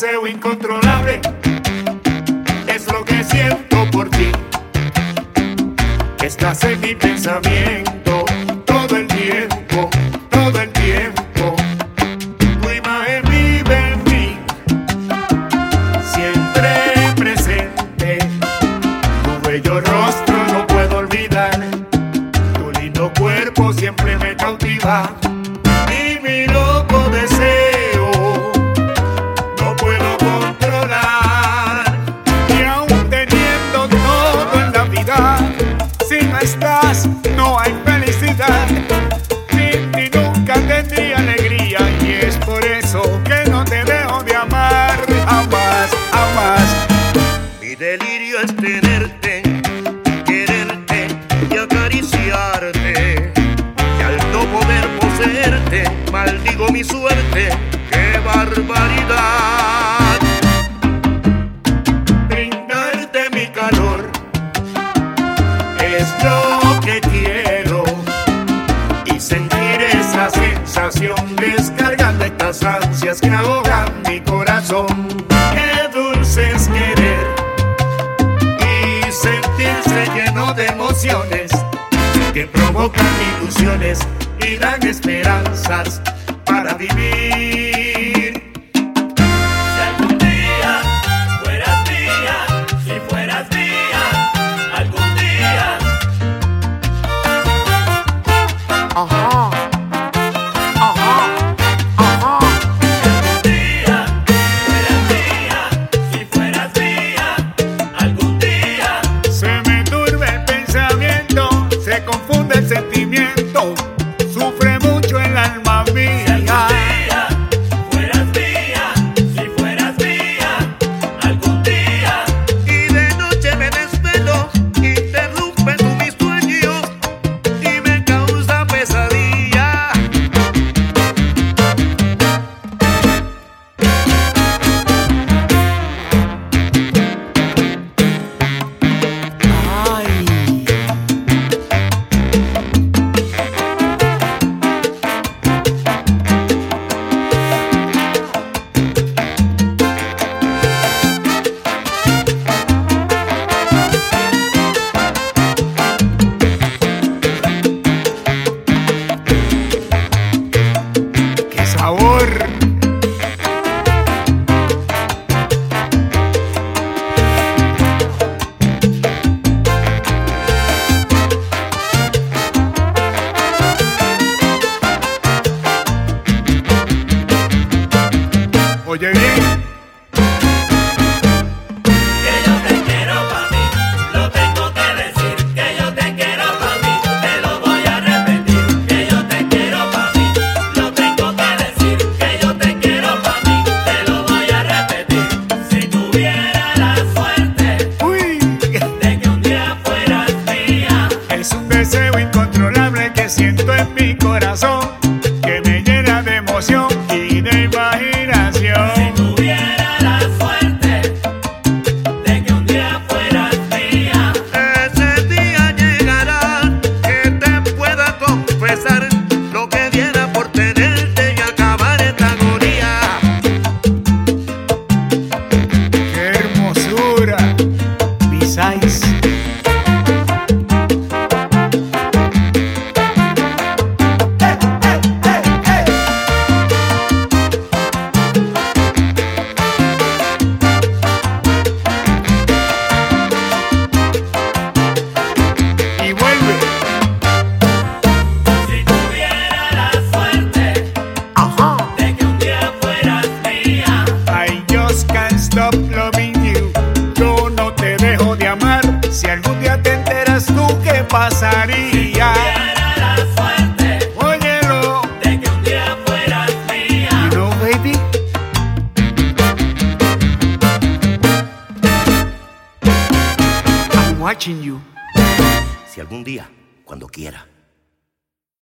deseo incontrolable es lo que siento por ti. Estás en mi pensamiento todo el tiempo, todo el tiempo. Tu imagen vive en mí, siempre presente. Tu bello rostro no puedo olvidar, tu lindo cuerpo siempre me cautiva. Tendría alegría. Y es por eso que no te dejo de amar. Jamás, jamás. Mi delirio es tenerte, quererte y acariciarte. Y al no poder poseerte, maldigo mi suerte. ¡Qué barbaridad! Esa sensación descargando estas ansias que ahogan mi corazón. Qué dulce es querer y sentirse lleno de emociones que provocan ilusiones y dan esperanzas para vivir. Si algún día fueras mía, si fueras mía, algún día. Oye bien. Enteras tú, ¿qué pasaría? Tuviera la suerte Óyelo. de que un día fueras mía. You know, baby. I'm watching you. Si algún día, cuando quiera,